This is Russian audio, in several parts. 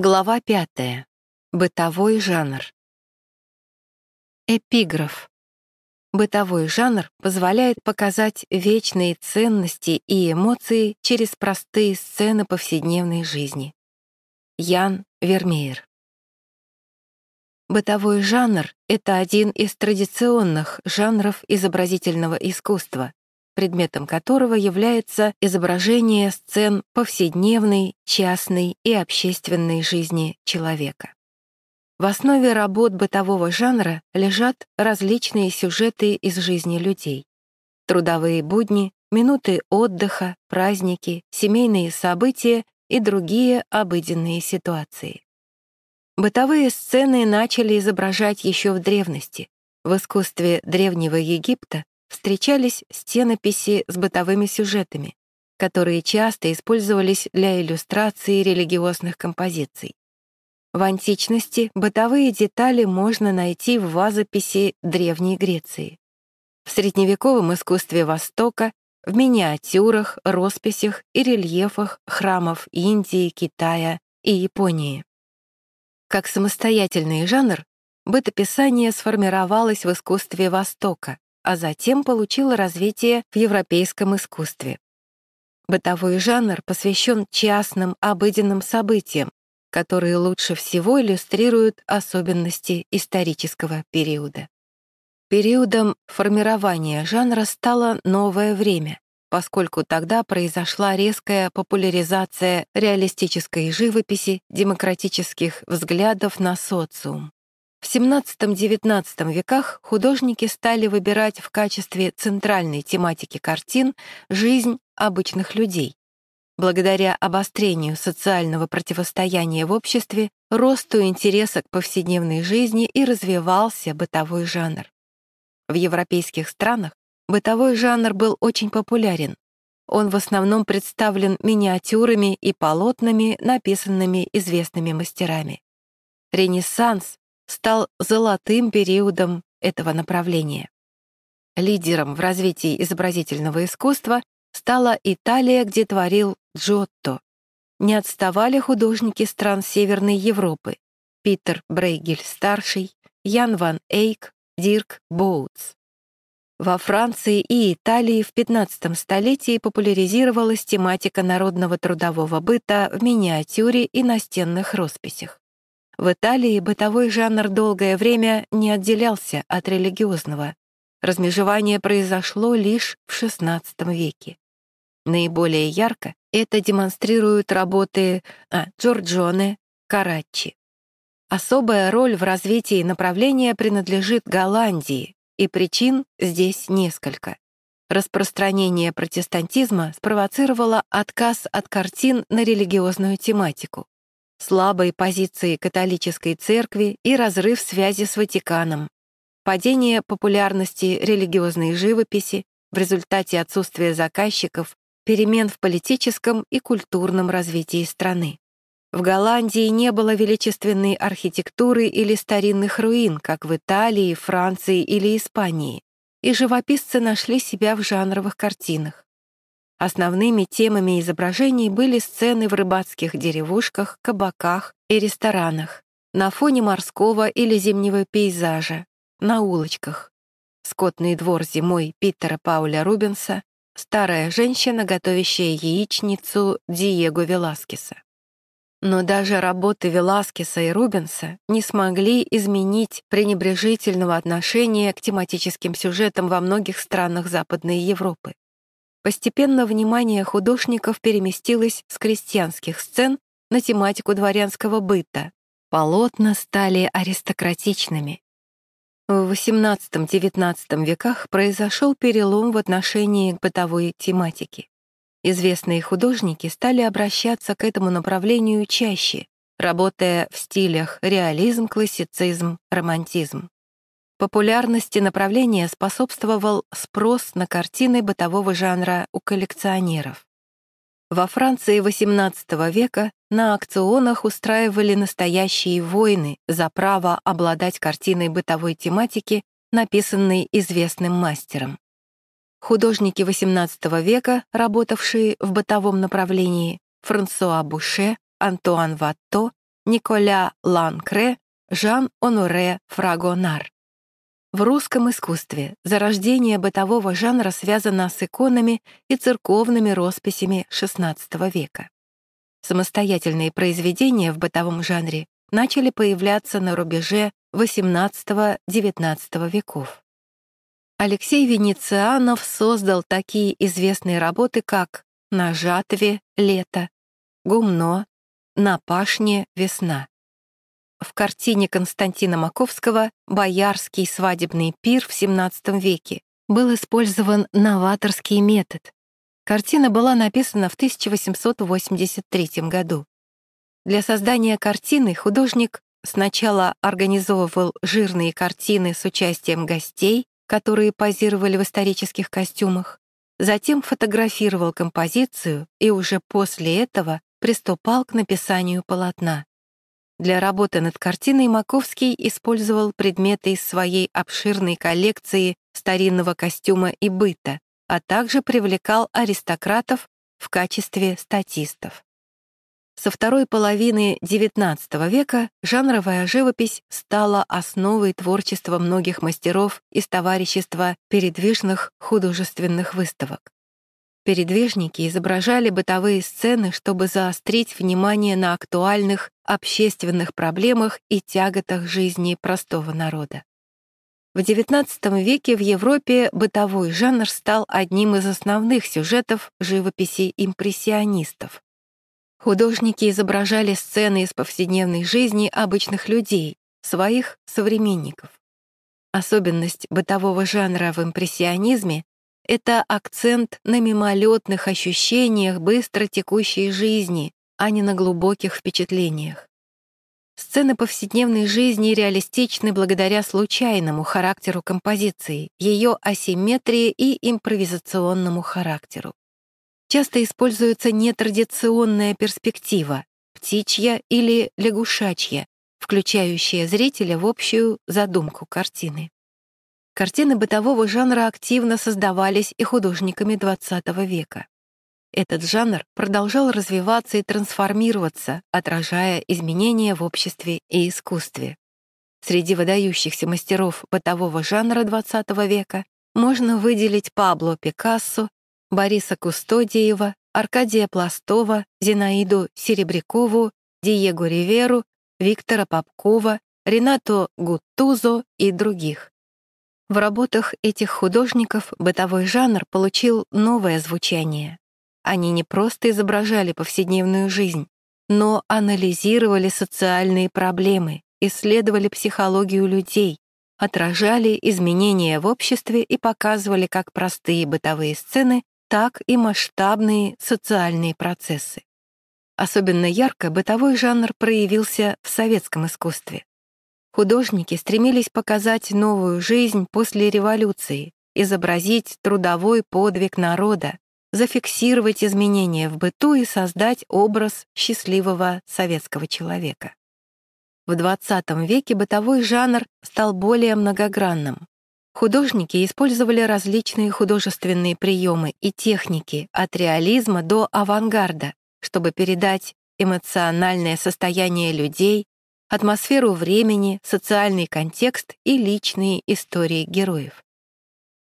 Глава пятая. Бытовой жанр. Эпиграф. Бытовой жанр позволяет показать вечные ценности и эмоции через простые сцены повседневной жизни. Ян Вермеер. Бытовой жанр — это один из традиционных жанров изобразительного искусства, предметом которого является изображение сцен повседневной, частной и общественной жизни человека. В основе работ бытового жанра лежат различные сюжеты из жизни людей. Трудовые будни, минуты отдыха, праздники, семейные события и другие обыденные ситуации. Бытовые сцены начали изображать еще в древности. В искусстве Древнего Египта встречались стенописи с бытовыми сюжетами, которые часто использовались для иллюстрации религиозных композиций. В античности бытовые детали можно найти в вазописи Древней Греции. В средневековом искусстве Востока, в миниатюрах, росписях и рельефах храмов Индии, Китая и Японии. Как самостоятельный жанр, бытописание сформировалось в искусстве Востока, а затем получила развитие в европейском искусстве. Бытовой жанр посвящен частным, обыденным событиям, которые лучше всего иллюстрируют особенности исторического периода. Периодом формирования жанра стало новое время, поскольку тогда произошла резкая популяризация реалистической живописи, демократических взглядов на социум. В XVII-XIX веках художники стали выбирать в качестве центральной тематики картин жизнь обычных людей. Благодаря обострению социального противостояния в обществе, росту интереса к повседневной жизни и развивался бытовой жанр. В европейских странах бытовой жанр был очень популярен. Он в основном представлен миниатюрами и полотнами, написанными известными мастерами. Ренессанс стал золотым периодом этого направления. Лидером в развитии изобразительного искусства стала Италия, где творил Джотто. Не отставали художники стран Северной Европы Питер Брейгель-старший, Ян ван Эйк, Дирк Боутс. Во Франции и Италии в XV столетии популяризировалась тематика народного трудового быта в миниатюре и настенных росписях. В Италии бытовой жанр долгое время не отделялся от религиозного. Размежевание произошло лишь в XVI веке. Наиболее ярко это демонстрируют работы а, Джорджоне, Караччи. Особая роль в развитии направления принадлежит Голландии, и причин здесь несколько. Распространение протестантизма спровоцировало отказ от картин на религиозную тематику слабые позиции католической церкви и разрыв связи с Ватиканом, падение популярности религиозной живописи в результате отсутствия заказчиков, перемен в политическом и культурном развитии страны. В Голландии не было величественной архитектуры или старинных руин, как в Италии, Франции или Испании, и живописцы нашли себя в жанровых картинах. Основными темами изображений были сцены в рыбацких деревушках, кабаках и ресторанах, на фоне морского или зимнего пейзажа, на улочках. Скотный двор зимой Питера Пауля Рубенса, старая женщина, готовящая яичницу Диего Веласкеса. Но даже работы Веласкеса и Рубенса не смогли изменить пренебрежительного отношения к тематическим сюжетам во многих странах Западной Европы. Постепенно внимание художников переместилось с крестьянских сцен на тематику дворянского быта. Полотна стали аристократичными. В XVIII-XIX веках произошел перелом в отношении к бытовой тематике. Известные художники стали обращаться к этому направлению чаще, работая в стилях реализм, классицизм, романтизм. Популярности направления способствовал спрос на картины бытового жанра у коллекционеров. Во Франции XVIII века на аукционах устраивали настоящие войны за право обладать картиной бытовой тематики, написанной известным мастером. Художники XVIII века, работавшие в бытовом направлении, Франсуа Буше, Антуан Ватто, Николя Ланкре, Жан-Оноре Фрагонар. В русском искусстве зарождение бытового жанра связано с иконами и церковными росписями XVI века. Самостоятельные произведения в бытовом жанре начали появляться на рубеже XVIII-XIX веков. Алексей Венецианов создал такие известные работы, как «На жатве. Лето», «Гумно», «На пашне. Весна». В картине Константина Маковского «Боярский свадебный пир» в XVII веке был использован новаторский метод. Картина была написана в 1883 году. Для создания картины художник сначала организовывал жирные картины с участием гостей, которые позировали в исторических костюмах, затем фотографировал композицию и уже после этого приступал к написанию полотна. Для работы над картиной Маковский использовал предметы из своей обширной коллекции старинного костюма и быта, а также привлекал аристократов в качестве статистов. Со второй половины XIX века жанровая живопись стала основой творчества многих мастеров из товарищества передвижных художественных выставок. Передвижники изображали бытовые сцены, чтобы заострить внимание на актуальных общественных проблемах и тяготах жизни простого народа. В XIX веке в Европе бытовой жанр стал одним из основных сюжетов живописи импрессионистов. Художники изображали сцены из повседневной жизни обычных людей, своих современников. Особенность бытового жанра в импрессионизме это акцент на мимолетных ощущениях быстро текущей жизни, а не на глубоких впечатлениях. Сцены повседневной жизни реалистичны благодаря случайному характеру композиции, ее асимметрии и импровизационному характеру. Часто используется нетрадиционная перспектива — птичья или лягушачья, включающая зрителя в общую задумку картины. Картины бытового жанра активно создавались и художниками XX века. Этот жанр продолжал развиваться и трансформироваться, отражая изменения в обществе и искусстве. Среди выдающихся мастеров бытового жанра XX века можно выделить Пабло Пикассо, Бориса Кустодиева, Аркадия Пластова, Зинаиду Серебрякову, Диего Риверу, Виктора Попкова, Ренато Гуттузо и других. В работах этих художников бытовой жанр получил новое звучание. Они не просто изображали повседневную жизнь, но анализировали социальные проблемы, исследовали психологию людей, отражали изменения в обществе и показывали как простые бытовые сцены, так и масштабные социальные процессы. Особенно ярко бытовой жанр проявился в советском искусстве. Художники стремились показать новую жизнь после революции, изобразить трудовой подвиг народа, зафиксировать изменения в быту и создать образ счастливого советского человека. В XX веке бытовой жанр стал более многогранным. Художники использовали различные художественные приемы и техники от реализма до авангарда, чтобы передать эмоциональное состояние людей, атмосферу времени, социальный контекст и личные истории героев.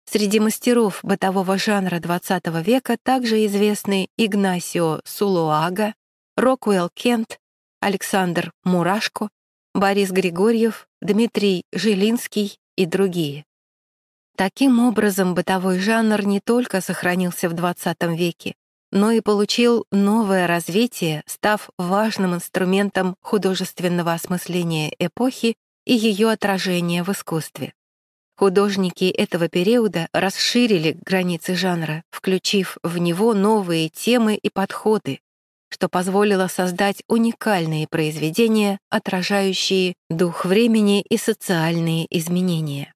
Среди мастеров бытового жанра XX века также известны Игнасио Сулуага, Роквелл Кент, Александр Мурашко, Борис Григорьев, Дмитрий Жилинский и другие. Таким образом, бытовой жанр не только сохранился в XX веке, но и получил новое развитие, став важным инструментом художественного осмысления эпохи и ее отражения в искусстве. Художники этого периода расширили границы жанра, включив в него новые темы и подходы, что позволило создать уникальные произведения, отражающие дух времени и социальные изменения.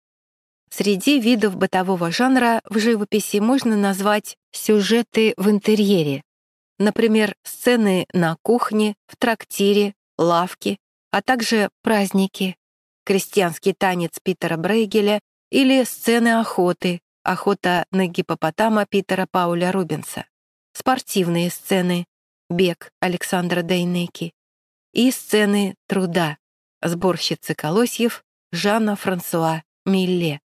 Среди видов бытового жанра в живописи можно назвать сюжеты в интерьере, например, сцены на кухне, в трактире, лавке, а также праздники, крестьянский танец Питера Брейгеля или сцены охоты, охота на гипопотама Питера Пауля Рубенса, спортивные сцены, бег Александра Дейнеки, и сцены труда сборщицы колосьев Жанна Франсуа Милле.